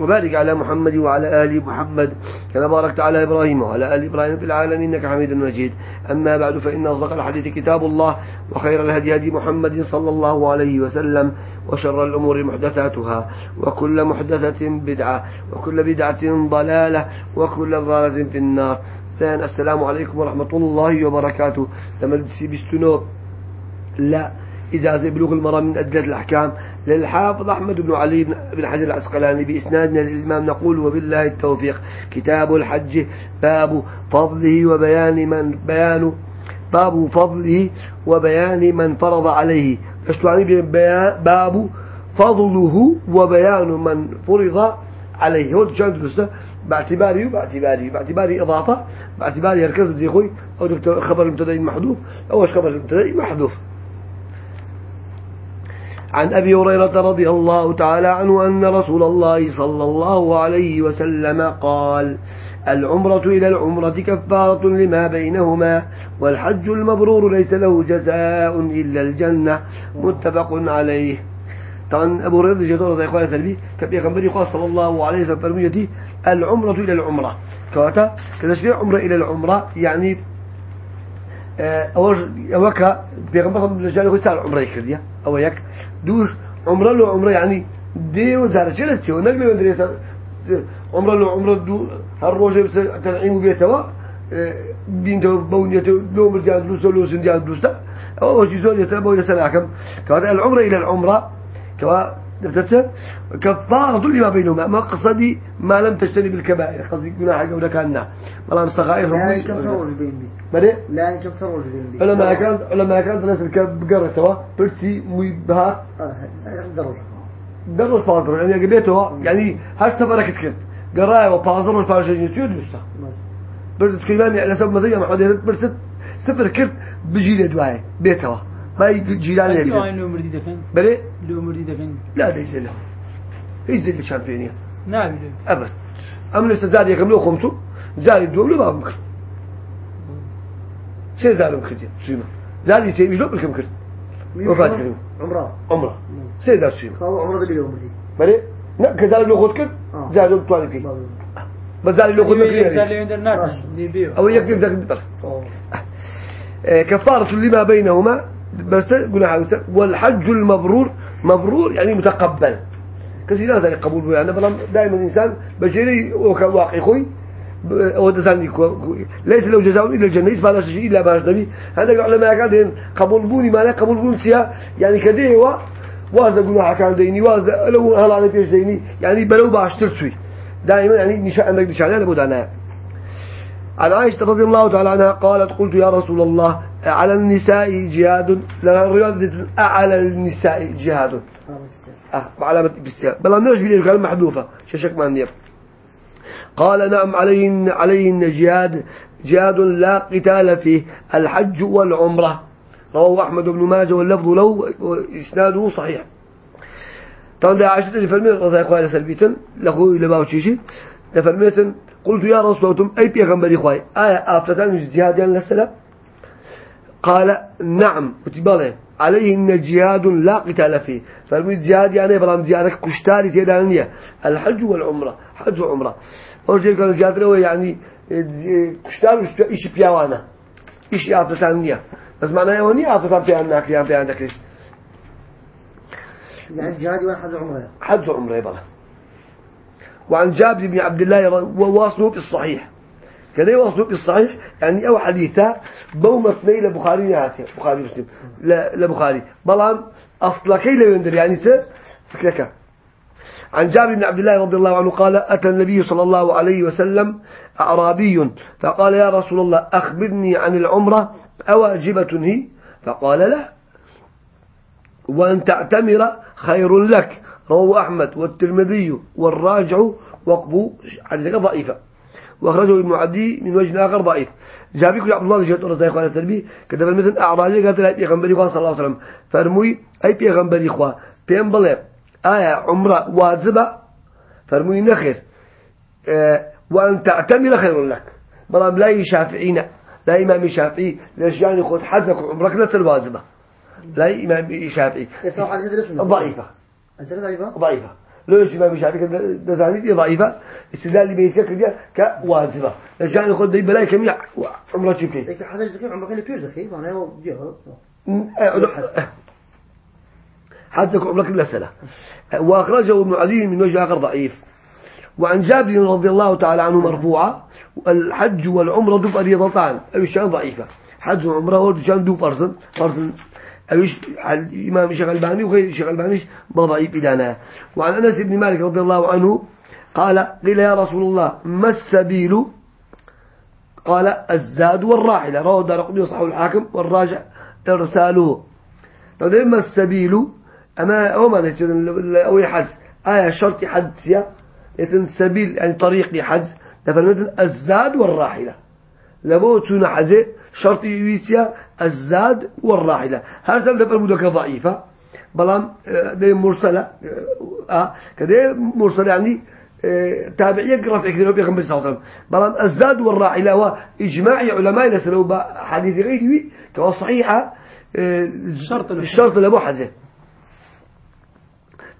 وبارك على محمد وعلى آل محمد كما باركت على إبراهيم وعلى آل إبراهيم في العالمين إنك حميد مجيد. أما بعد فإن أصدق الحديث كتاب الله وخير الهدي هدي محمد صلى الله عليه وسلم وشر الأمور محدثاتها وكل محدثة بدعة وكل بدعة ضلالة وكل ضلالة في النار. ثاني السلام عليكم ورحمة الله وبركاته. تمدسي بستنوب لا إجازة بلوغ المرأة من أدلة الأحكام. للحافظ أحمد بن علي بن حجر العسقلاني بإسنادنا للإمام نقول وبالله التوفيق. كتاب الحج باب فضله وبيان من بيان باب فضله وبيان من فرض عليه. باب فضله وبيان من فرض عليه. هو جان درسته باعتباري باعتباري باعتباري إضافة باعتباري هركز زي خوي أو دكتور خبر المبتدئ محذوف أو خبر المبتدئ محذوف عن أبي هريرة رضي الله تعالى عنه أن رسول الله صلى الله عليه وسلم قال العمرة إلى العمرة كفارة لما بينهما والحج المبرور ليس له جزاء إلا الجنة متفق عليه. طبعا أبو هريرة جدور زي إخواني سلبي كبير خبري قال صلى الله عليه وسلم فرميتي العمرة إلى العمرة. كواتا كذا عمرة إلى العمرة يعني أوج أوكا بيغمبر من الرجال يقول تعال عمرة يكرديا أو يك دوش عمرة له عمرة يعني شيء لسه ونقل وندري عمرة له عمرة دو هالروجة بس تنعيم بيتوا بينتو بونيتو لو مرجع دروس لو سنديا دروس أو شيء زول يسبب ويسألكم كذا العمرة إلى العمرة كوا نبتت كفارة لما بينهما. ما قصدي ما لم تجتنب الكبائر قصدي جناح قولك أنها ما لم صغائر لا يكفر بيني. بدي لا يكفر بيني لما كان لما كانت الناس الكب قرة توا برتي مبها درجة درس بازر يعني قبيته يعني هاش تبركت كت قراية وبازر وش بازر يتيود بسا برت كلماني على سبب مزية محمد برت سفر كرت بجيل دواي بيتوا ما جيران يبي يبي لو مردي دفن بلي؟ لو مردي دفن لا ليس له هيز اللي شامبيونيا نعم أبد. أم لسه زاد يكملوا خمسة زاد الدولة ما بمكر. شيء زاد بمكر سيما زاد يسيب شلون بالكم كر وفات كريم عمرة عمره شيء زاد سيما خلاص عمرة دبي يوم دي بلي لا كذلك لو خد كر آه. زاد الطوال فيه بس زاد لو الناس نبيه أو يكتب ذاك بس كفارة لما بينهما بس قلنا والحج المبرور مبرور يعني متقبل. كثير ناس قبول يعني بلام دائما الإنسان بجري واقعي خوي ليس له جزاء إلا الجنة. ليس بلاش شيء إلا باش نبي. هذا العلماء كان قبول بوني ما لا قبول بون سيا. يعني كده و وهذا قلنا كان ديني وهذا لو هلا على بيش ديني. يعني بلو باش ترسوي. دائما يعني نشاء عندك نشاء أنا بود أنا عن عائشة رضي الله تعالى عنها قالت قلت يا رسول الله على النساء جهاد. لا رياضة على النساء جهاد. أه علامة بالسياق. بلا نرجع بلي كلمة محذوفة ششك ما نير قال نعم عليهن عليهن جهاد جهاد لا قتال فيه الحج والعمرة. رواه أحمد بن ماجه واللفظ له وإسناده صحيح. طبعا ده عائشة اللي فرميت رضي عنها سلبيتا لأخوي لباوتشيشي لفرميت قلت يا رسول الله أي بيغمبري خواي آية آفتان جهاد يعني للسلام. قال نعم وتبالي. عليه إن جهاد لا قتال فيه. فرمي جهاد يعني برام جهادك كشتاري تيدانية الحج والعمرة حج وعمرة. أرجع كان جهاد هو يعني كشتار إيش بيوانا إيش آفتانية بس معناه آفتان بيانا كيان بيانك ليش يعني جهادي وأنا حج عمرة حج وعمرة يبقى وعن جابر بن عبد الله وواصله في الصحيح. كذا في الصحيح يعني أو حديثة بو مثني لبخاري نهاتي بخاري مسلم. لبخاري. أصلا كي لا يندر يعني ت فكرك. عن جابر بن عبد الله رضي الله عنه قال أتى النبي صلى الله عليه وسلم أعرابي فقال يا رسول الله أخبرني عن العمرة أواجبة هي؟ فقال لا. وأن تعتمر خير لك. رواه أحمد والترمذي والراجع وقبو حديثك ضعيفة. وأخرجه ابن عدي من وجه آخر ضعيف. جابي كل عبد الله جهة رضي الله عنه كذا مثل أعراجي قالت لا بيغنبري صلى الله عليه وسلم. فرموي أي بيغنبري خوا بيان بلي آية عمرة واجبة؟ فرموي نخير آه وأن تعتمر خير لك. بلام لا شافعين لا إمام شافعي ليش يعني خذ حزك عمرك لسه الواجبة لا إمام شافعي. ضعيفة؟ ضعيفة. ليش إمام شافعي دزاني ضعيفة. استدلال بيتك كذا كواجبة. ليش يعني خذ دي بلاي كمية عمرك شو لكن حضرتك ذكي عمرك اللي بيوز ذكي معناه هو جهه حدك عمرك لسه وأخرجه ابن عدي من وجه آخر ضعيف. وعن جابر رضي الله تعالى عنه مرفوعة. الحج والعمرة فريضتان. أو الشأن ضعيفة. حج وعمرة والشان دو فرصن فرصن أوش الإمام الشيخ الباني وغير الشيخ الباني ضعيف إدانا وعن أنس بن مالك رضي الله عنه قال قيل يا رسول الله ما السبيل؟ قال الزاد والراحلة. رواه دار قدي وصحه الحاكم والراجع إرساله. طيب ما السبيل؟ أما أو ما أو حد آية شرط حد سيا يتن سبيل يعني طريق لحج مثل الزاد والراحلة. لابو تون حزة شرط يويسيا الزاد والراحلة. هذا سبب فرمودك ضعيفة؟ بلام آه، ده مرسلة آه،, آه كده مرسلة يعني تابعية رفع كده نبي خمسة صلى بلام الزاد والراحلة هو إجماع علماء لسلوا حديث غيره كوا صحيحة الشرط الشرط لأبو حزة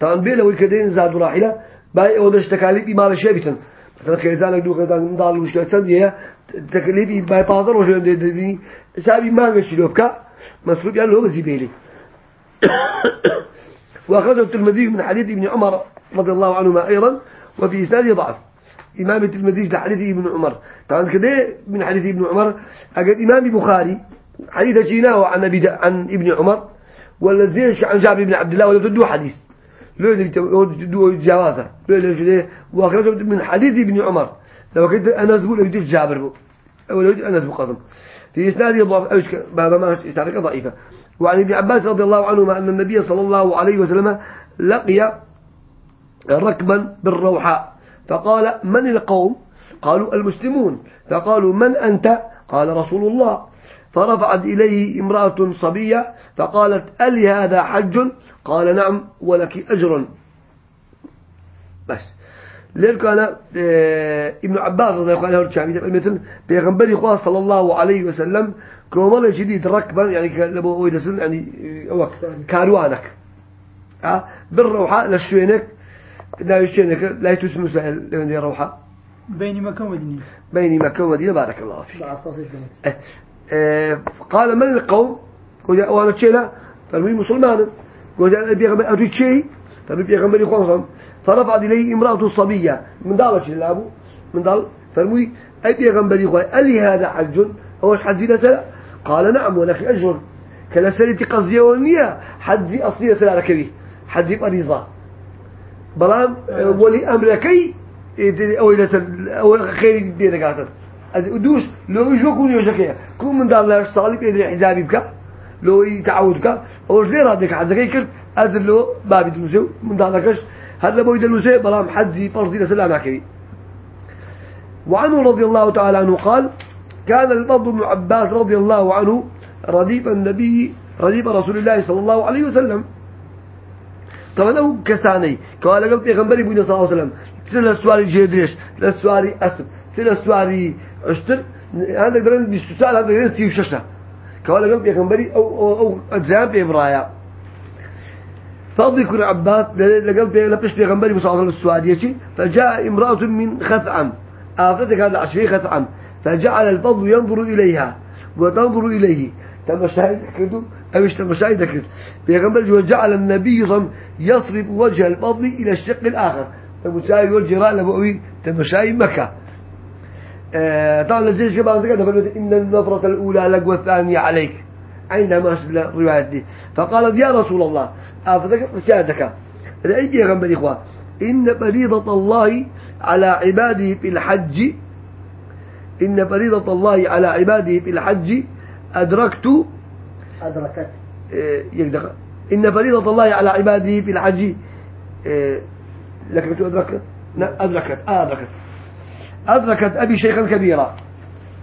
طبعا بيلا ويكدين زاد وراحلة باي أودش تكاليف ما لشيء مثلا خيزانك دو خيزان ضال مشكلة سندية تكليفي باي بازر وشو دي دي سابي ما نشي لوبكا مسروق يعني هو زبيلي وأخرجه الترمذي من حديث ابن عمر رضي الله عنهما أيضا وفي إسناده ضعف إمام الترمذي لحديث ابن عمر طبعا كده من حديث ابن عمر أجد إمام البخاري حديث جيناه عن عن ابن عمر والذي عن جابر بن عبد الله ولا تدو حديث لو دو جوازه. لو لو وأخرجه من حديث ابن عمر. لو كنت أنا زبون لو جابر بو. أو لو أنا زبون قسم في إسناد ضعف أوش بابا ما إسنادك ضعيفة. وعن ابن عباس رضي الله عنهما أن النبي صلى الله عليه وسلم لقي ركبا بالروحاء. فقال من القوم؟ قالوا المسلمون. فقالوا من أنت؟ قال رسول الله. فرفعت إليه امرأة صبية فقالت ألي هذا حج؟ قال نعم ولك أجر. بس. لذلك كان آه ابن عباس رضي الله عنه الشعبي مثل بيغنبري خواه صلى الله عليه وسلم كومال جديد ركبا يعني لبو ويدسن يعني أو كاروانك. آه بالروحة للشوينك لا يشينك لا يتسمى سهل لمن روحة. بين مكة ومدينة. بين مكة ومدينة بارك الله فيك. قال من القوم؟ وأنا تشيلا فالمي مسلمان؟ قال البيغمبر أريد شيء. فالبيغمبر يخوصهم فرفعت إليه امرأة صبية. من دالة لابو من دال فرمي أي بيغمبر يخوي ألي هذا حج. هوش حج لسلا قال نعم ولكن أجر. كلا سلتي قصدي ونية. حج أصلية سلا لكبي حج فريضة. بلان ولي أمركي أو إلى سل أو خير بينك عسل دوش لو يجوكون يوشكيا كون من دار الله صالح يدري حجابي بك لو يتعودك أو غير هذاك حزكي كرت أذل له بابي دلوسه من داركش هذا بويد دلوسه بلام حزي فرزي لسلام كبير وعنه رضي الله تعالى عنه قال كان الفضل بن عباس رضي الله عنه رديف النبي رديف رسول الله صلى الله عليه وسلم. طبعا له كساني قال قال بيغمبري بني صلى الله عليه وسلم سنة سواري جيدريش سواري أسب سنة سواري عشتر هذا قدرن بيستسال هذا قدرن سيو ششة قال قال بيغمبري أو أو أو أجزام بإبرايا فضل كل عباس لقال بي لبش بيغمبري الله عليه وسلم فجاء امرأة من خثعم. آفتك هذا عشري خثعم. فجعل الفضل ينظر إليها وتنظر إليه. تمشاهد كده؟ أو تمشاهد كده؟ بيغمبري وجعل النبي صلى يصرف وجه الفضل إلى الشق الآخر. فمشاهد وجه رأى لبؤوي تمشاهد مكة. آه، طبعا لزيج كما ذكرت إن النظرة الأولى لك والثانية عليك. عندما الرواية دي؟ فقالت يا رسول الله أفذكر رسالتك رأيت يا غنب الإخوة إن فريضة الله على عباده في الحج إن فريضة الله على عباده في الحج أدركت. أدركت. آه، يقدر. إن فريضة الله على عباده في الحج آه، لكن أدركت. أدركت أدركت. أدركت أبي شيخا كبيرا.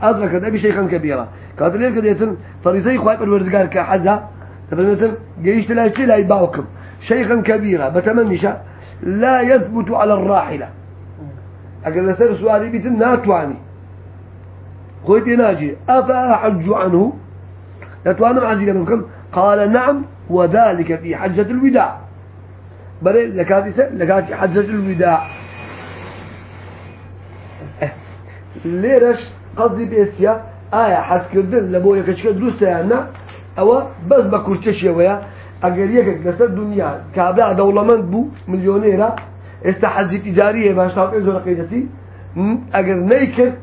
أدركت أبي شيخا كبيرا. كانت ليه كده يتن فريسي خواهي بالوردقار كحزة. مثلا جيشت لا يشتي لا يباوكم شيخا كبيرا بتمنشا لا يثبت على الراحلة. أقل لسر سؤالي بيتن ناتواني خويت ناجي أفأحج عنه؟ نتوانا معزيلا منكم قال نعم وذلك في حجة الوداع. بل لكاتي حجة الوداع. لێرەش قەزی بێسیە ئایا حەزکردن لە بۆ یەکەچکە دروستیانە ئەوە بەس بە کورتشێوەیە ئەگەر یەکێک لەسەر دنیا کابرا دەوڵەمەند بوو ملیۆنێرە ئێستا حەزی تیجاریە باشتاقی زۆر قەیدەتی ئەگەر نەیکرد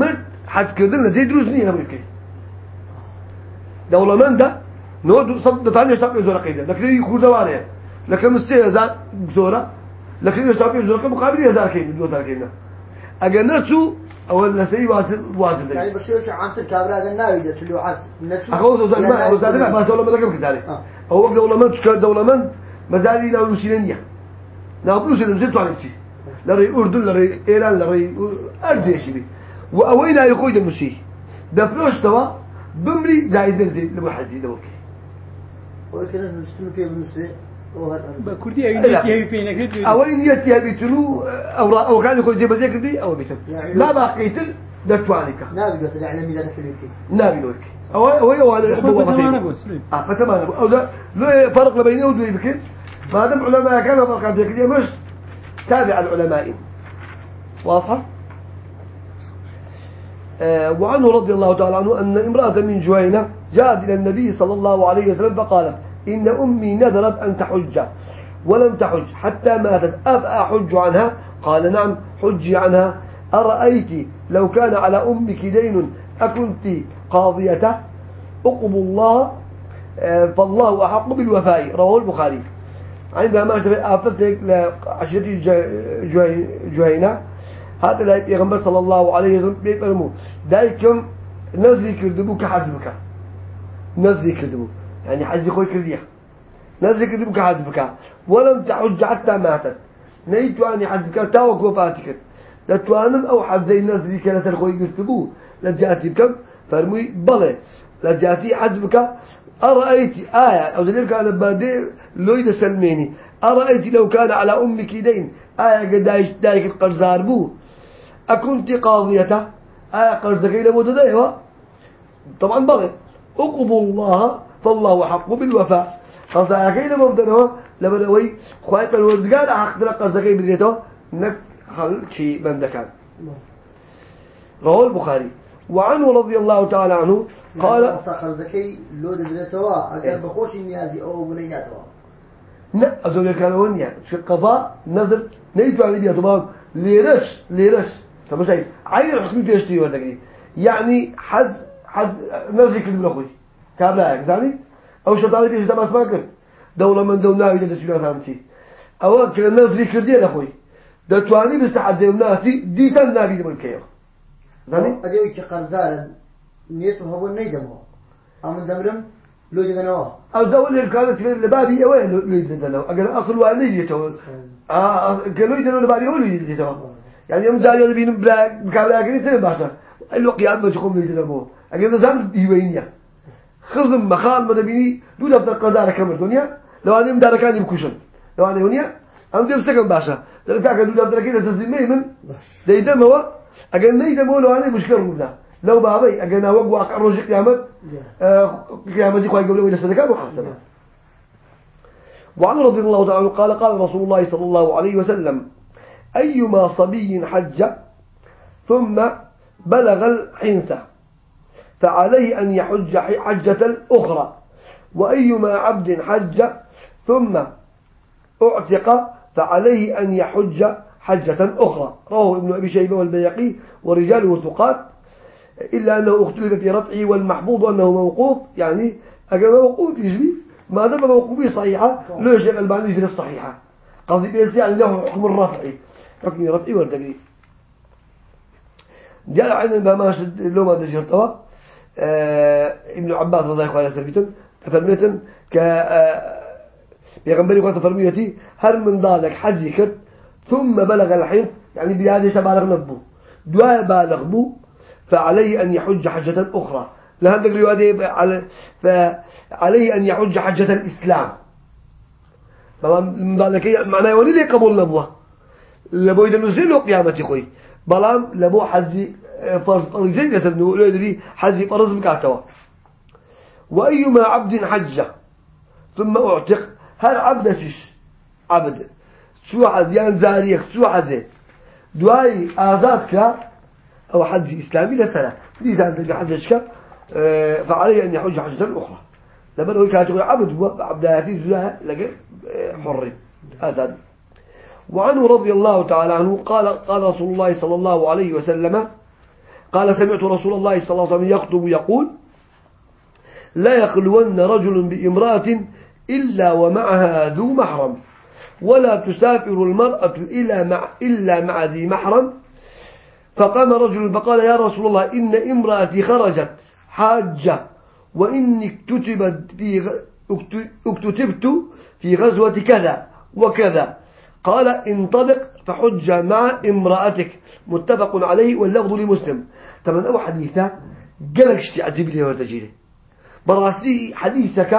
مرد حەزکردن لە جێ دروست نیە ئەمریکەی دەوڵەمەندە نۆ دەتان هێشتا پێ زۆرە قەیدە لەکرێی خوردەوانەیە. لەکەم سێ هزار زۆرە. لەکرێ هێشتا پێ زۆرەکە مقابلی هزارکەین دوۆزارکەینە ئەگەر نەچوو أول نسي واجد واجد يعني بشوش عن الكابرا هذا الناوي تلو عز نفسه أخوه زاد ما زاد ما بس دولة مدرك كذلك. آه. هو دولة من تك دولة من مزالي لا روسينية لا بلوس اللي مزيد تعرف شيء لري أردن لري إيران شيء وأوين المسيح توا بمري وكي نستنى فيه بالنسبة. لا. هدي أوين يتيها بيتلو أو را- أو كان يقول دي بزيك دي أو بيتل يعني لا باقيتل ده توانيك ناوي بس الإعلامي ده في الوكي نابي لوك أو أو أو هذا ما آه فتمام أو ده لا فرق بينه وبين يمكن ما دام علماء كان فرق بين مش تابع العلماء واضحة آه وعنه رضي الله تعالى عنه أن امرأة من جهينة جاءت إلى النبي صلى الله عليه وسلم فقالت إن أمي نذرت أن تحج ولم تحج حتى ماتت. أفأحج عنها؟ قال نعم حجي عنها. أرأيت لو كان على أمك دين أكنت قاضيته أقب الله آه، فالله أحق بالوفاء. رواه البخاري. عندما مات أفتك لعشرة جهينة هذا لا يغنبر صلى الله عليه وسلم بيفرمو دايكم نزي كردبو كحزبك نزي كردبو يعني حزي خوي كردية نزي كردبو كحزبك ولم تحج حتى ماتت. نيتو أني حزبك تاوك وفاتك لتوانم أو حزي نزي كنسر خوي كردبو لجاتي بكم؟ فرمي بلى. لجاتي حزبك أرأيت آية. أو دليل كان بادي لويد سلميني أرأيت لو كان على أمك دين. آية قد دايش دايك القرزار بو. أكنت قاضيته آية قرزك إلى مدة أيوة. طبعا بغي أقضوا الله فالله حق بالوفاء قرزك إلى مدة لما نوي خواهي بالوزقال أحقدر قرزك بدريته نك خل شيء من ذكر رواه البخاري. وعنه رضي الله تعالى عنه قال زكي لو دبلتوا إيه. أجر بخوش النيازي أو بنياتوا لا أزول كان ونيا في القضاء نظر نيجوا على بيها طبعا ليرش ليرش. طب شيء عير حكم اشتي ولا يعني حز حز نزل كده بنخوي كابلا هيك زاني أو شطاري بيش ده بس ما كر دولة من دولة إذا تشيلها ثانتي أو كده نزل كده لخوي ده تواني بستحد زي ناسي دي تن نبي ده بالكيف زاني أجيو كقرزارا نيته هو نيدمه أما دمرم لو جدنوا أو دولة كانت في البابي وين اللي يدلوا أقل أصل والدي يتو آه كانوا يدلوا البابي هو اللي يتو يعني يوم زاري هذا بين بلا بكابلا كني سنة باشا اللي قيام بتقوم يدلوا أقل زمان يوينيا خزم ماذا بيني دو دفتر قدار كمر دنيا لو أنا مدار كان يبكوشن. لو أنا هنيا أنا دي بسكن باشا. ده كاك دو دفتر كده تزمي من يدم هو لو أنا مشكلة قلنا لو بابي أقل نوق واقع رجع قيامت قيامتي خوي قبل إلى سنة محاسبة وعن رضي الله تعالى قال قال رسول الله صلى الله عليه وسلم أيما صبي حج ثم بلغ الحنثة فعليه أن يحج حجة أخرى. وأيما عبد حج ثم اعتق فعليه أن يحج حجة أخرى. رواه ابن أبي شيبة والبيقي ورجاله ثقات إلا أنه اختلف في رفعه والمحفوظ أنه موقوف. يعني أجل موقوف يجري ما دام موقوفه صحيحة لا شيء الباني يجري الصحيحة قصدي بيس يعني له حكم الرفع حكم الرفع والتقريب جاء عن ما شد لو ما دجرتوا آه ابن عباس رضي الله عنه ثابتا تفرميتا ك آه بيغنبري قصة فرميتي هل من ذلك حج كرت ثم بلغ الحين يعني بهذه شبالغ نبو. دعاء بالغ بو فعليه أن يحج حجة أخرى. لهذا الرواية على فعليه أن يحج حجة الإسلام. بلام ذلك معناه ولي لي قبول نبوة. لبو يدنزل قيامتي خوي. بلام لبو حزي مكاتوا وأيما عبد حج ثم أعتق هل عبد. شش عبد سوى عزيان زاريك سوى عزي دواي آزادك أو حج إسلامي لسنة لذا أنت حجك آه، فعليه أن يحج حجة أخرى. لما نقول كانت تقول عبد هو عبد هاتي زلاها لقى آه، حر آزاد وعنه رضي الله تعالى عنه قال قال رسول الله صلى الله عليه وسلم قال سمعت رسول الله صلى الله عليه وسلم يخطب يقول لا يخلون رجل بامرأة إلا ومعها ذو محرم ولا تسافر المرأة إلا مع, إلا مع ذي محرم. فقام رجل فقال يا رسول الله إن امرأتي خرجت حاجة وإني اكتتبت في اكتتبت في غزوة كذا وكذا. قال انطلق فحج مع امرأتك. متفق عليه واللفظ لمسلم. طبعا أو حديثة قالك اشتي عزيب لي وتجيره براسي حديثك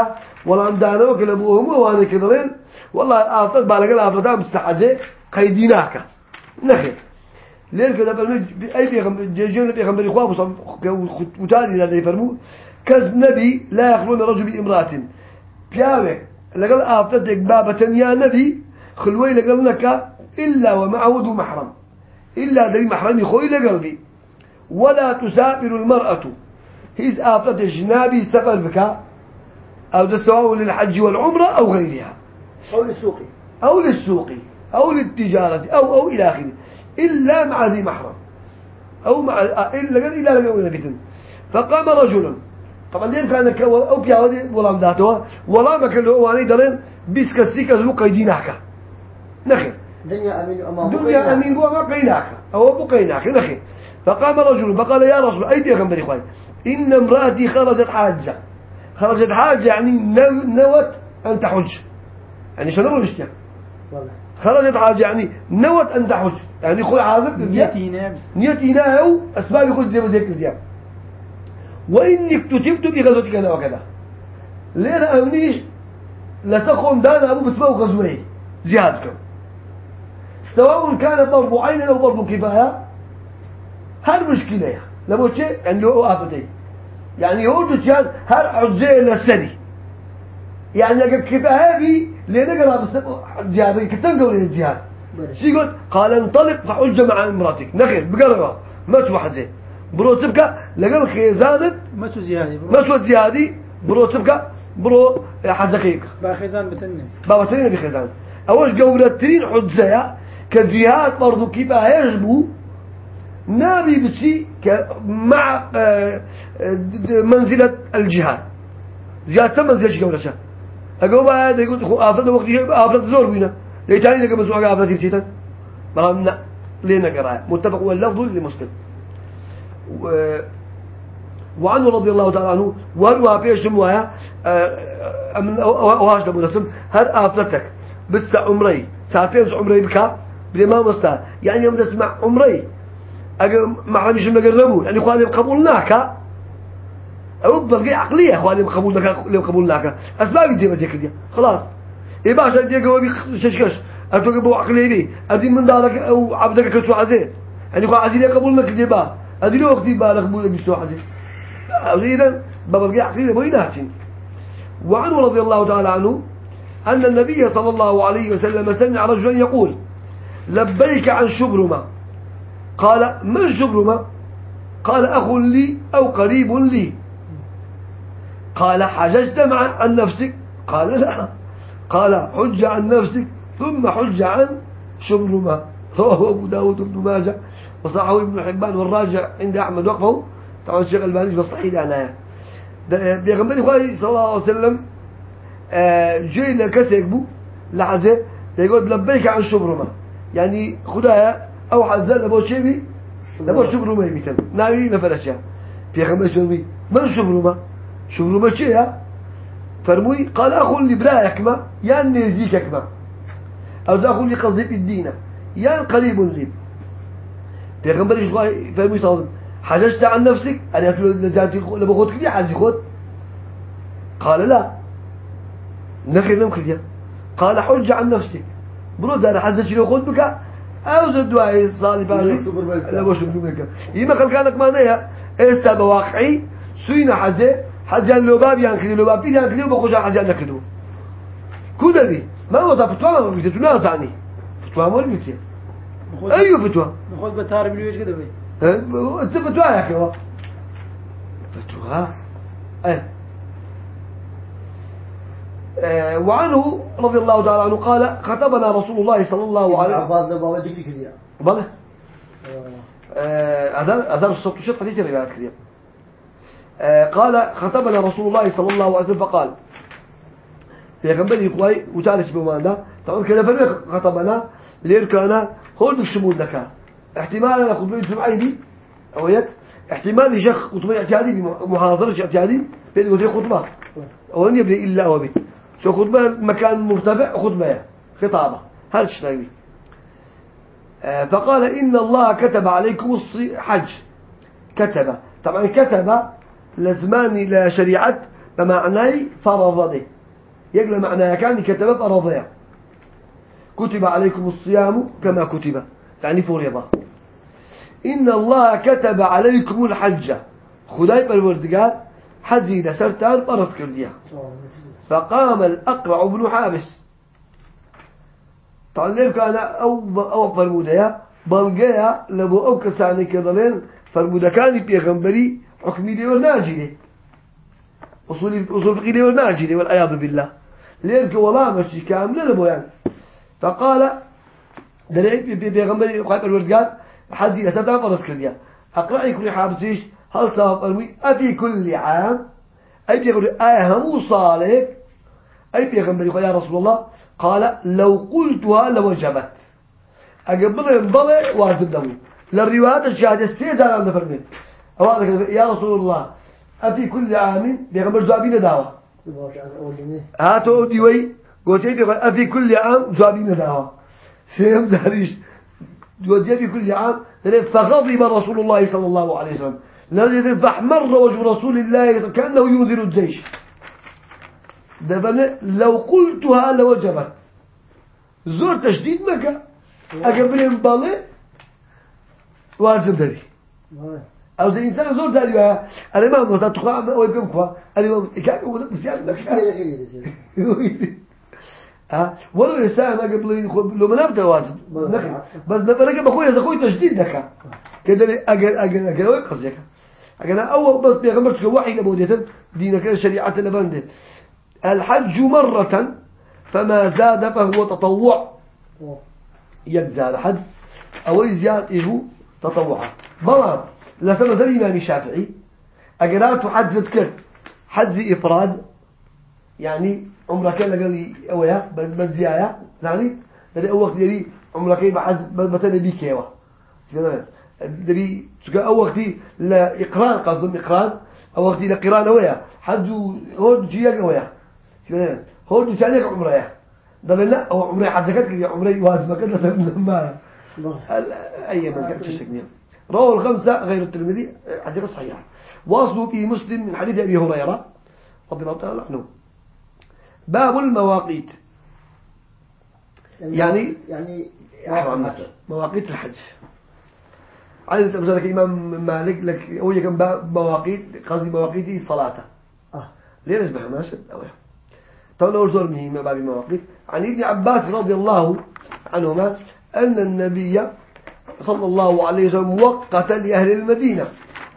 ولا عندنا وكل أبوهم وأنا كذلين والله أفضل بالك الأفضل مستحجة. قيديناك نخير كذا برمج أي بيغم جيجون بيغم بالإخوة بصم وتالي لذا يفرمو. كذب نبي لا يخلون رجل بامرأة بياوك. لقال آفتك بابة يا نبي. خلوي لقلنك إلا ومعه ذو محرم. إلا ذي محرم يخوي لقلبي. ولا تسافر المرأة. هيز آفتك جنابي سفر بك أو سواء للحج والعمرة أو غيرها. أو للسوق. أو للسوق أو للتجارة أو أو إلى آخره. إلا مع ذي محرم. أو مع إلا قال إلا يكن فقام رجل. طبعا لين كان أو بيعودي ولا مداته ولا ما كان له واني دلين بس كسيك زو قيدينك نخير دنيا أمين أما دنيا أمين بو ما قيناك أو بو قيناك نخير فقام رجل فقال يا رسول أيدي كم بني إخواني إن امرأتي خرجت حاجة. خرجت حاجة يعني نوت أن تحج. يعني شنو والله. خرجت حاجة يعني نوت أن تحج. يعني خوي عازب نيتي نابس نيتي ناو أسباب يخذ ديما ذيك الدياب وإني اكتتبت بغزوة كذا وكذا. لين أمنيش لسخهم دانا أبو بسمه غزوة. زيادكم سواء كان ضرب عين أو ضرب كفاية هل مشكلة لابو شيء يعني هو آفتي يعني هو تجان هر عزيه للسري يعني كفاية بي لين قرأ بس كتن قولي الجهاد شي قلت قال انطلق فحج مع امراتك نخير بقرأ ما توحد زي برو تبقى لقى خيزانت ما تو زيادة ما تو زيادي برو تبقى برو حزقيك باخزان بتنة بابا ترين بخزان أول قولتين حجزة كجهاد برضو كيف يجبو نابي بشي مع آه، منزلة الجهاد. جهاد سم منزلة قولشة أقول بعد يقول خو أفرد وقت أفرد زور بينا ليتاني لقى مسوع أفرد يبتيتا بلام لا لينا قراءة متفق واللفظ لمسلم. وعنه رضي الله تعالى عنه وهو فيش دموايا من أوهاش دبو نسم هر آفلتك بس عمري ساعتين عمري بك بلي ما مستا يعني يوم تسمع عمري أجل معلمش المقربو يعني خوالي قبولناك أو بلقي عقلية خوالي قبولناك لو قبولناك أسباب دي بس يكدي خلاص. إيه باشا دي قوي ششكش أتوقع بو عقلية بي. أدي من دارك أو عبدك كسو عزيز. يعني خو عزيز قبولناك دي با. أدي لو وقتي بالك بو بيسو عزيز. إذا بلقي عقلية بو يناتين وعنه رضي الله تعالى عنه أن النبي صلى الله عليه وسلم سمع رجلا يقول لبيك عن شبرمة. قال من شبرمة قال أخ لي أو قريب لي. قال حججت عن نفسك؟ قال لا. قال حج عن نفسك ثم حج عن شبرمة رواه أبو داود وابن ماجه وصححه ابن حبان والراجح عند أحمد وقفه. طبعا الشيخ البانيش بالصحيح أنا. بيغمبري خوا لي صلى الله عليه وسلم جاي لكسك بو لحظة يقول لبيك عن شبرمة يعني خدايا أو حزة لبو شيبي لبو شبرمة يبيتن ناوي نفرشها بيغنبري شبرمي من شبرمة شبرمة شيء فرموي قال أخو اللي برايك ما يا نزيكك ما أو أخو اللي قضيب الدين يا قريب لي بيغمبر إيش قاي فرمي صادم حججت عن نفسك أنا أتلو لجاتي لما خود كذي حاجي خود؟ قال لا. نكر نم كذي قال حج عن نفسك برو دار حزة شنو خود بك أو زد دعاء صالي باغي لا وش بدونك يما قال كانك ما نيا استا بواقعي. سوينا حزة. حزة لو باب ينكذي لو باب ينكذي وبخش حزة نكذو كودبي ما هو فتوى ما بيجي تناس عني فتوى ما بيجي أيوه فتوى. نخوض بتار بلويش كده بي؟ إنت فتوى يا كوا فتوى؟ إيه. وعنه رضي الله تعالى عنه قال خطبنا رسول الله صلى الله عليه وسلم عباد بابا ذكري كذي. بله أذان أذان الصوت وشط حديث الروايات كثير آه، قال خطبنا رسول الله صلى الله عليه وسلم فقال يا جنبي إخوي وتعرف بماذا طبعا كذا فرق خطبنا لير كان هون الشمول لك. احتمال أنا خطبة سمعيني أو يك احتمال يشخ خطبة اعتيادي محاضرة اعتيادي بين يقول خطبة. أو أن يبدأ شو خطبة مكان مرتفع خطبة خطابة. هل تشتغل آه، فقال إن الله كتب عليكم الحج كتب. طبعا كتب لزمان إلى شريعة بمعنى فرض ده يقل معنى كان كتب فرض كتب عليكم الصيام كما كتب. يعني فرض. إن الله كتب عليكم الحج. خداي بالوردقال حزي لسرتان برس كرديا فقام الأقرع بن حابس. ليه كان أو أو فرمودة بلغيا لبو أو كساني كذلين فرمودة كان بيغنبري حكمي لي ورناجي أصول أصول فقهي لي ورناجي والعياذ بالله. ليه ولا مشي كامل لبو يعني. فقال دري بيغنبري قال حد يسدى فرس كرديا أقرأ يكون حابسيش هل صاف أرمي؟ أفي كل عام؟ أي بيقول آية همو صالح أي بيغنبري يا رسول الله؟ قال لو قلتها لوجبت. أقبل ينبضي واجب له للروايات الشهادة السيدة عند فرمين يا رسول الله أفي كل عام بيغنبر جوابين دعوة هاتو ديوي قلت بيقول أفي كل عام جوابين دعوة سيهم زهريش ودي في كل عام فغضب رسول الله صلى الله عليه وسلم. فاحمر وجه رسول الله كأنه ينذر الجيش. دفن لو قلتها لوجبت زور تشديد مكة أقبل بالي واجب دبي أو زي إنسان زور داري أنا ما تقع أو يكون كوا أنا ما كان هو بس يعني ها ولو يساهم قبل لو ما نبدا واجب بس نفرق بخويا إذا خوي تشديد دكا كده أجل أجل أجل ويقص أنا أول بس بيغمرتك وحي لبودية دينك شريعة لبنده الحج مرة فما زاد فهو تطوع. يجزى الحج أو زيادته تطوعا بلا لسنة ذا الإمام الشافعي أقرأت حج ذكر. حج إفراد يعني عمرك كان لقال أويا بزيايا يعني دري أول دري عمرك بحج مثلا بيكيوا دري أول وقت لا إقران قصدهم إقران. أول وقت لا قران أويا. حج هو جيا أويا. هو دوشانك عمرة يا. لا هو عمرة حزكتك يا عمرة واجبك ما أي من كان تشكني رواه الخمسة غير الترمذي. حديث صحيح واصلوا في مسلم من حديث أبي هريرة رضي الله تعالى عنه. باب المواقيت. يعني يعني مواقيت الحج. عايز تقول لك إمام مالك لك هو كان مواقيت قصدي مواقيت صلاته آه. ليه نسبح ماشي أوه طبعا زور من باب المواقف عن ابن عباس رضي الله عنهما أن النبي صلى الله عليه وسلم وقت لأهل المدينة.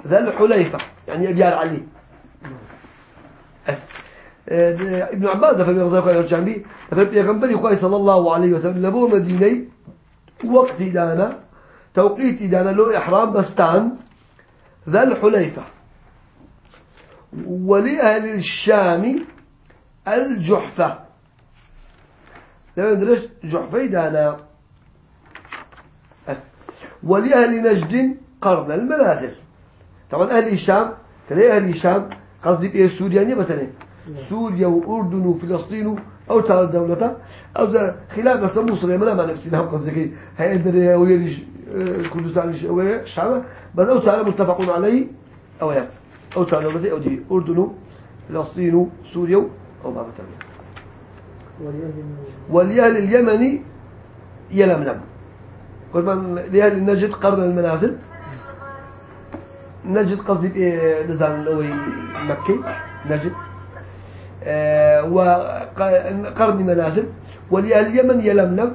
ذا الحليفة. يعني أبي علي. ابن عباس فمن رضي الله عنه الجنبي فبيغنبري خوي صلى الله عليه وسلم لبو مديني وقت دانا توقيت دانا له إحرام بستان ذا الحليفة. ولأهل الشام الجحفة. لما ندرس جحفة دانا ولأهل نجد قرن المنازل طبعا أهل الشام تلاقي أهل الشام قصدي بإيه سوريا مثلا. سوريا وأردن وفلسطين أو تعالى الدولة. أو خلاف بس موصل ما ما نفسي نهم قصدك هاي الدنيا ويريش كردستان شعبه بس أو تعالى متفقون عليه أو يا أو تعالى دولة أو دي أردن فلسطين سوريا. أو ما بتعمل ولأهل اليمن يلملم. قلنا لأهل النجد قرن المنازل. نجد قصدي نزال لوي مكي. نجد. آه وقرن منازل. ولأهل اليمن يلملم.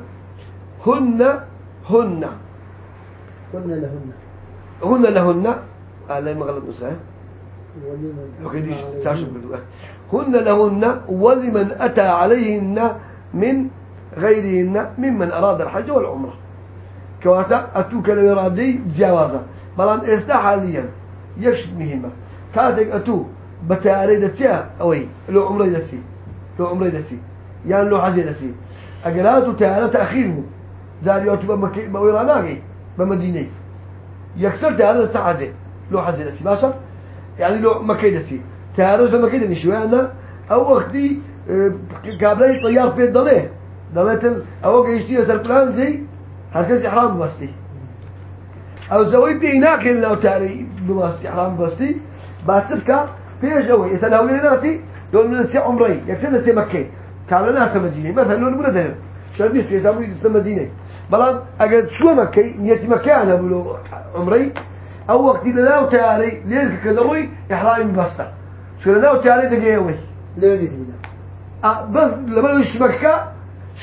هن هن. هن لهن. هن لهن. على ما غلط نسخة ولمن هن لهن ولمن أتى عليهن من غيرهن ممن أراد الحج والعمرة. كواتا أتوك لإرادي جوازا بلان إستا حاليا يكشف مهمة كاتك أتو بتأري دتيا أوي لو عمرة دتي لو عمرة دتي يعني لو حج دتي. أجلاتو تعالى تأخيره. زارياتو بمكي بويراناغي بمدينة. يكسر تعالى تحجي لو حج دتي باشا؟ يعني لو مكيدتي تعرف مكيدني شوي أنا أو وقتي قابلي طيار بيت ضليه ضليت أو قيشتي سرقلان زي هركز إحرام بستي أو زوي بيناك لو تاري بمستي إحرام بستي باسبك فيش أوي يتناولي ناسي من نسي عمري يكسر نسي مكة كان ناس مدينة مثلا لو نقول ذهب شربي في يسمى يسمى مدينة بلان أجد شو مكة نيتي مكة أنا بلو عمري أو وقت لنا وتعالي ليلك كذا روي إحرام بسته. شو لنا وتعالي دقيقة لا يدري أه بس لما لو مكة؟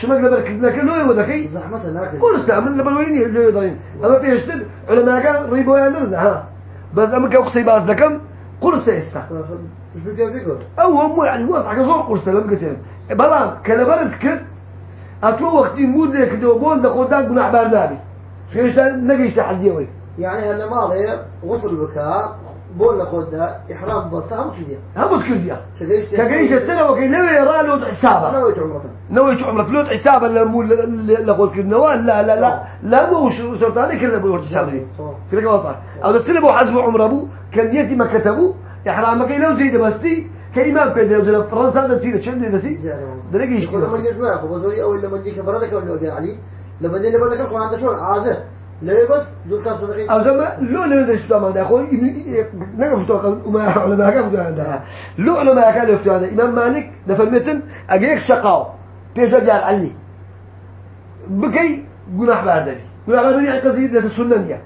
شمك لما ركزنا كله يودكي زحمة لكن كل استعمل لما وين اللي يضين أما في يشتد علماء كان ريبوا ينرنا ها بس أما كوقسي باز دكم قرص يستا. مش بدي أفكر أو هم يعني وضع كزور قرص لم قتل بلا كلا برد كد أتو وقت مود لك دو بون دقود داك بنع برنامج شو يشتغل نجيش تحدي وين يعني هلا ماضي غسل بكاء بول لقود إحرام بسته هم كذي هم كذي كجيش السنة وكي لو يرى له حسابه نويت عمرة نويت عمرك لوت حسابا لمو لقول كنا لا لا لا لا مو شرطاني كنا بقول حسابي. في لك وطن أو السنة بو حسب عمره بو. كان يتي ما كتبوا إحرامك لو زيد بستي. كإمام بيد لو زيد فرنسا نتيجة شن نتي دلقي يقول لما يشكو يجي ما ياخذ بزوري أو لما يجيك بردك ولا علي؟ لما يجي بردك القرآن ده شو؟ عازر لا بس دول كاس بدقي أو زما لو ندرس ما ده أخوي نقف توقع وما علماء كان يفتوا عندها لو علماء كان يفتوا عندها إمام مالك دفلمتن أجيك شقاو بيش رجال علي بكي جناح بعدني جناح بعدني يعني قصدي ده السنة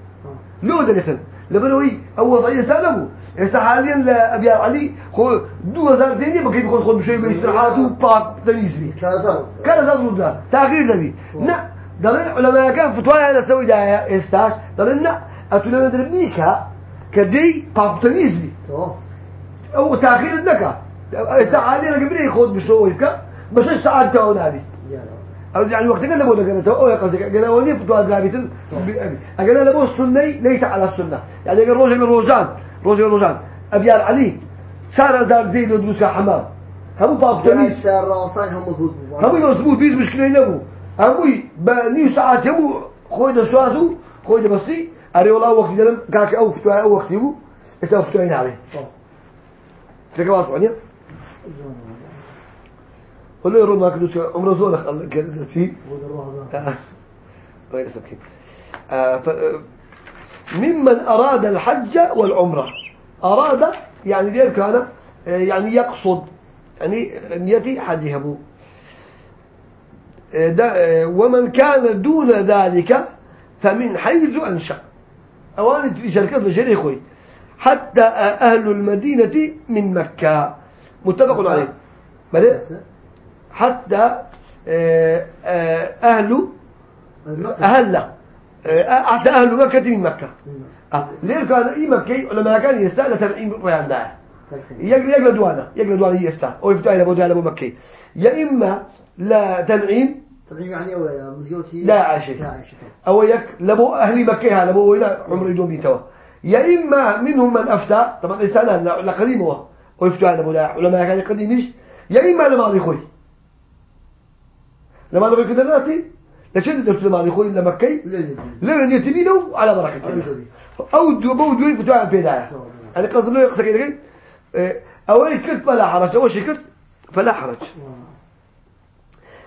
لو ده نفهم لبنوي أول ضعيف سالمه هسه حاليا لأبي علي خو دو هزار دنيا بكي بخون خود بشيء باستراحاته باك تنيسبي كان صار كان تضرب ده تأخير نا دلنا علماء كان فتوى أنا سوي ده استاش دلنا أتونا ندربنيكا كدي تمام أو تأخير النكا. تعالي أنا قبلي خود بشويك بس إيش ساعات تاون هذه أو يعني وقت كان لابد كان تو أو قصدك قال وني فتوى ذابتن قال لابد السنة ليس على السنة. يعني قال روج من روجان. روج من روجان. أبي علي. صار زار زي لو دروس حمام. هم راسان هم مضبوط. هم مظبوط بيز مشكلة نبو هموي بنيو ساعات يبو خوي خوي ده بسي أري والله وقت أو فتوى أو وقت يبو إسا فتوين عليه. تلقى واصل عنيا قل له يرون ما كدوش عمره كده فيه آه. غير آه، ممن أراد الحج والعمرة. أراد يعني دير كان آه، يعني يقصد يعني نيتي دا- آه، ومن كان دون ذلك فمن حيث أنشأ. أولا شركة فجري خوي حتى آه، أهل المدينة من مكة. متفق عليه. بل حتى آه، آه، أهل أهل آه، حتى أهل مكة من مكة. آه، ليه؟ كان إي مكة لما كان يستأذن تبعين ريان ده يقل دوانا يقل دوانا أو يفتح إلى بودها لأبو مكة يا إما لا تنعيم تقريبا يعني أول مزيوتي لا لا عاشي أو يك لبو أهل مكة لبو إلى عمر يدوم بيتوا يا إما منهم من أفتى طبعا إنسان لقديم هو. ويفتح إلى بودها علماء كان قديمش يا إما لما يخوي لما نقول كده ناسي؟ لشد درس لما يخوي إلى مكة لا لا يتبينه على بركة أو دو دوين فتوى البداية أنا قصد له يقصد كده أول كرت فلا حرج أول شكرت فلا حرج.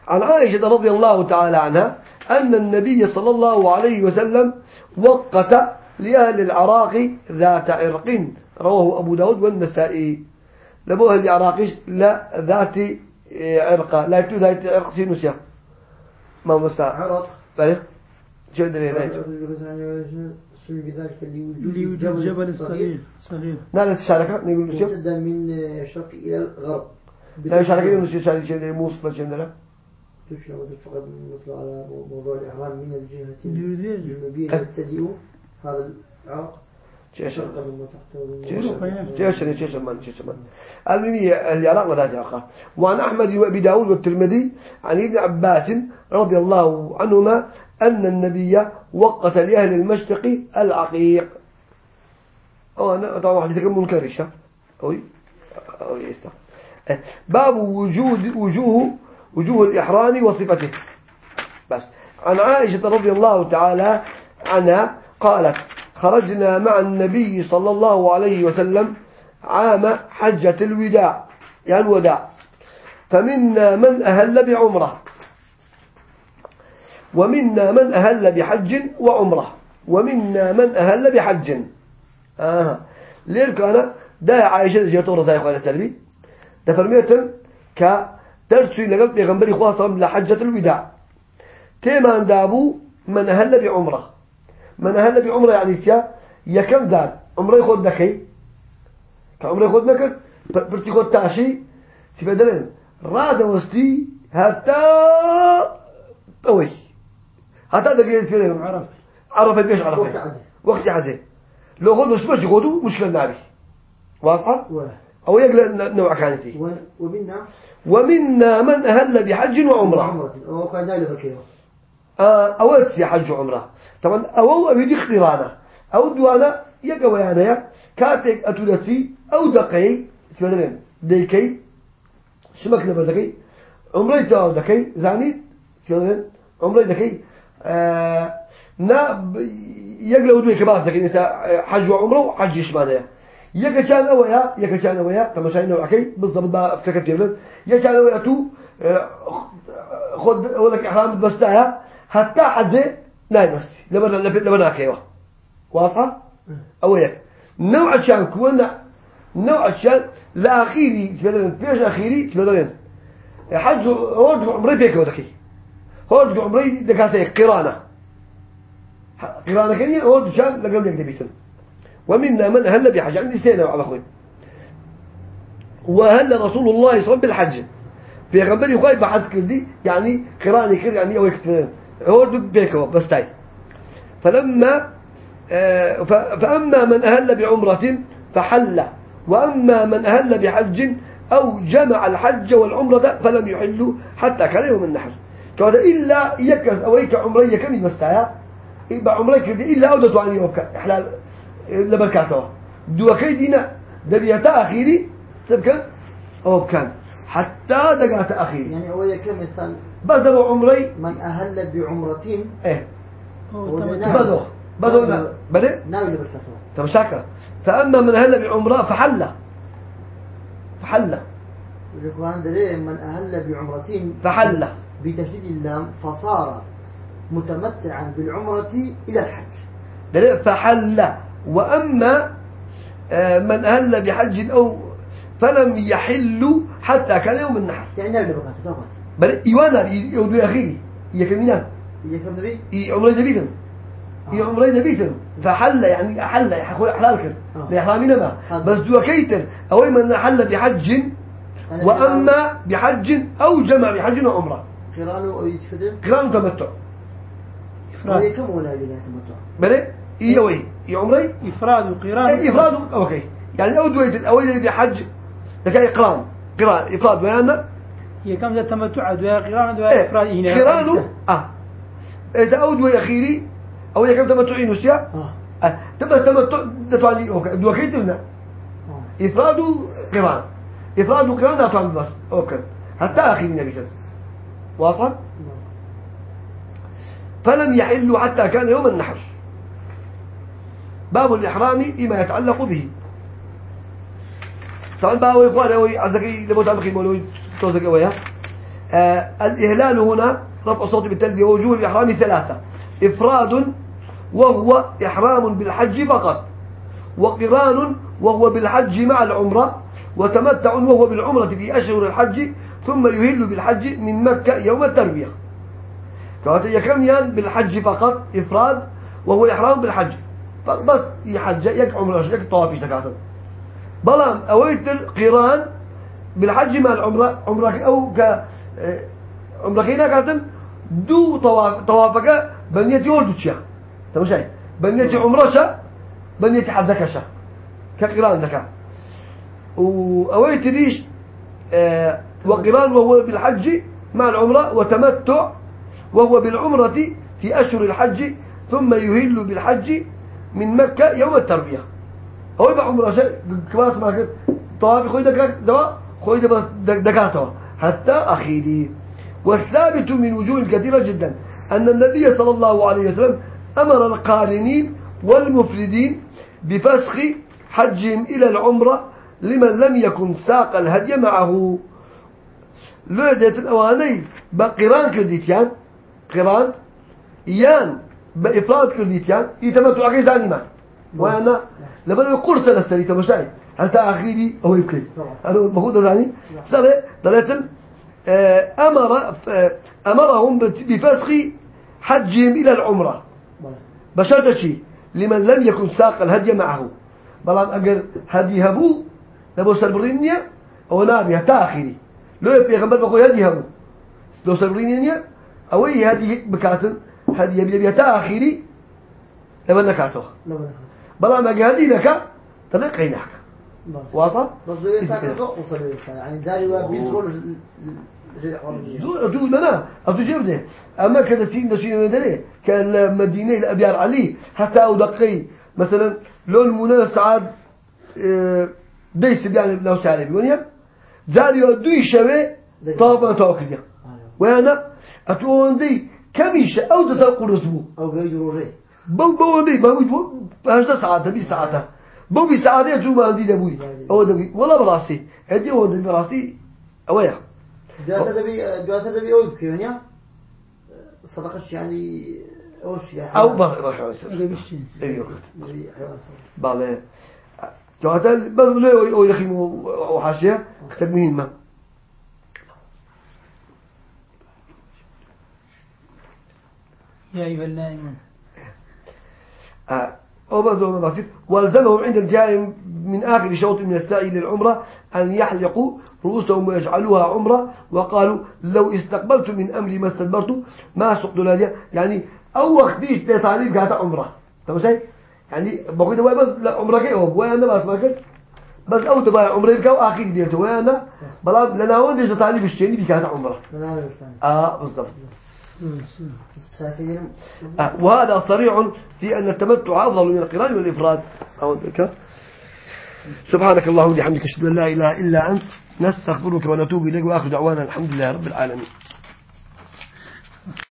عن عائشة رضي الله تعالى عنها أن النبي صلى الله عليه وسلم وقت لأهل العراق ذات عرق. رواه أبو داود والنسائي. لبو أهل العراق لا ذات عرق لا يكتو ذات عرق سينوسيا ما مستع عرق. بله شو دليل هناك بذلك لوجود جبل الصغير. صغير نال الشاركة نقول شو؟ ممتدا من الشرق إلى الغرب. لا الشاركة يقول شو شاركة شو موصل شو تشرع فقط مثل على موضوع الإحرام من الجهة الجنوبية يبتدئ هذا العرق شيش شيش من شيش من. المهم العراق وذات عراق وعن أحمد وأبي داود والترمذي عن ابن عباس رضي الله عنهما أن النبي وقت لأهل المشرق العقيق. أو أنا طبعا حديثك منكرش أوي. أو يستا باب وجود وجوه وجوه الإحرام وصفته. بس. عن عائشة رضي الله تعالى عنها قالت خرجنا مع النبي صلى الله عليه وسلم عام حجة الوداع يعني الوداع. فمنا من أهل بعمرة. ومنا من أهل بحج وعمرة. ومنا من أهل بحج. آه. ليرك أنا دا عائشة جيتو رزاي خوالي سلبي دا فرميتم كترسي لقلب بيغنبري خواصة لحجة الوداع. تيما دابو من أهل بعمرة. من أهل بعمرة يعني سيا يكم دار؟ عمره يخود دكي كعمره يخود مكر برتي خود تاشي تبدلن راد وستي حتى أوي. حتى دقيقة فيهم عرف عرف بيش عرف وقت عزي. وقت عزي لو خود مش مش مشكلة نابي واضحة؟ و- أو يقل نوع كانتي ومنا؟ ومنا من أهل بحج وعمرة. عمرة أو كان نايل بكيه آه، حج وعمرة. طبعا أول أبي اختيرانا أو دوانا يقوى يعني كاتك أتولتي أو دقي. تفضلين ديكي. شمك لبردكي عمري تاو دكي زاني؟ تفضلين عمري دكي آه نا يقلو دوي كباس نسا حج وعمرة وحج يشمانيا يكا كان أويا يكا كان أويا تمشي نوعكي بالضبط بقى افتكرت يبلن يكا كان أويا تو آه، خد أولك إحرام بستايا حتى عزي لا يمسي لبنا لبنا كيوا واضحة؟ أويا. نوع الشان كونا نوع الشان لا أخيري تبدلن بيش أخيري تبدلن حج هود عمري بيك ودكي. هود عمري دكاتي قرانة قرانة كنية هود شان لقل يك دبيتن ومنا من أهل بحج. عندي سنة على أخوي. وهل رسول الله صلى الله عليه وسلم بالحج. بيغنبري خوي بحث كردي يعني قراني كر يعني أو يكتفلين هود بيكو بس تاي. فلما آه، فأما من أهل بعمرة فحل. وأما من أهل بحج أو جمع الحج والعمرة فلم يحلوا حتى كان يوم النحر. كذا إلا يكس أويك عمرية كم يمستعيا يبقى عمريك دي إلا أودت عن يومك. إحلال لبركاته. دو كيدنا دبيتا أخيري سبكا أو كان حتى دقات أخيري. يعني هو كم بس دبو عمري. من أهل بعمرة إيه. بدو لا. بدأ ناوي لبركته طب شاكر. فأما من أهل بعمرة فحل. فحل. الإخوان دري من أهل بعمرة فحل. بتشديد اللام فصار متمتعا بالعمرة إلى الحج. دليل فحل. وأما آه، من أهل بحج أو فلم يحل حتى كان يوم النحر. يعني ناوي لبركته توقف بل إيوانا يودو أخيري يكملان إذا كم نبي عمري دبيتن آه. عمري دبيتن فحل يعني أحل يحكوا أحلالك آه. لإحرامنا ما. بس دو كيتر. أو من حل بحج وأما بحج أو جمع بحج وعمرة. قرانه أو يتفدر قران تمتع. إفراد هو كم ولا بلا تمتع بلي إيه وي إيه؟ عمري إفراد وقران إيه إفراد أوكي. يعني أو دويت أو اللي بحج لكي قران قران إفراد ويانا هي كم ذا تمتع؟ دواء قران دواء إيه إفراد هنا. قرانه آه. إذا أو دوي أخيري أو يكم تمتعين وسيا آه. آه. تبقى تمتع دتوالي أوكي. دوكي تلنا. آه. إفراد قران. إفراد قران تعمل بس. أوكي. حتى أخير النبي صلى واضح؟ نعم. فلم يحلوا حتى كان يوم النحر. باب الإحرام بما يتعلق به. طبعا هو يقول هو عزكي خيمة ولو توزق وياه آه الإهلال هنا رفع الصوت بالتلبية ووجوه الإحرام ثلاثة. إفراد وهو إحرام بالحج فقط وقران وهو بالحج مع العمرة وتمتع وهو بالعمرة في أشهر الحج ثم يهل بالحج من مكة يوم التربية كانت يكميان بالحج فقط إفراد وهو إحرام بالحج. بس يحج يك عمرة يك طوافي تكاتل بلام أويت القران بالحج مع العمرة عمرك أو ك آه، عمرك هنا كاتل دو طواف طوافك بنيتي ولد تشيا تمام شيء بنيتي عمرشة بنيتي حجكشة كقران ذكاء وأويت ليش آه وقران وهو بالحج مع العمرة وتمتع وهو بالعمرة في أشهر الحج ثم يهل بالحج من مكة يوم التربية. أو يبقى عمره شيء كواس ما كده. طوافي خوي دكا دواء خوي دكاتوا حتى أخيري والثابت من وجوه كثيرة جدا أن النبي صلى الله عليه وسلم أمر القارنين والمفردين بفسخ حجهم إلى العمرة لمن لم يكن ساق الهدي معه. لودة الأواني بقران كرديتيان. قران يان بإفراد كرديتيان يتمتع عقيد زاني وأنا لما يقول سنة سنة تمشي حتى أخيري هو يبكي أنا بقول زاني سنة ثلاثة آه، أمر آه، أمرهم بفسخ حجهم إلى العمرة. بشرط شيء لمن لم يكن ساق الهدي معه. بلان أجر هدي هبو نبو سربرينيا أو نابي حتى آخري لو يبقى يغنبر بقول هدي هبو. لو سربرينيا أو هدي بكاتن. لمن نكاتوه بلان أجر هدي لك تلقى ينحك واصل؟ بس زي ساكن وصل يعني داري وبيسول دو دو لا لا أتو ده أما كذا سين ده شيء مدري كان مدينة الأبيار علي حتى أو دقي. مثلا لون مناس عاد آه، ديس يعني لو سعر بيونيا زاري دوي شوي طابا توكل وأنا أتوان دي كميش أو تسوق رسبو أو بيجي روجي بل بو دي ما هو هشتا ساعة بي ساعة. بو بي ساعة تو ما عندي دبوي. أو دبوي. ولا براسي هدي هو دبي براسي أويا. جواسة دبي جواسة دبي أو بكيونيا صدقش يعني أوش يعني. أو بر هذا بيشتين أيوه. بالله جوهتا بس لا أو يخيم أو حاشية كتب مهمة. يا أيها النائمون أو هو بسيط. والزمهم عند انتهاء من آخر شوط من السعي للعمرة أن يحلقوا رؤوسهم ويجعلوها عمرة. وقالوا لو استقبلت من أمري ما استدبرت ما سقط لاليا يعني أو وقت ديش تتعليم كانت عمرة. تمام شيء يعني بقول ده بس لا عمرة كي أو وأنا بس ما كنت بس أو تبع عمرة كاو آخر ديته وأنا بلا لنا وين ديش تعليم الشيء دي كانت عمرة. آه بالضبط. وهذا صريح في أن التمتع أفضل من القران والإفراد. سبحانك اللهم وبحمدك أشهد أن لا إله إلا أنت نستغفرك ونتوب إليك وآخر دعوانا الحمد لله رب العالمين.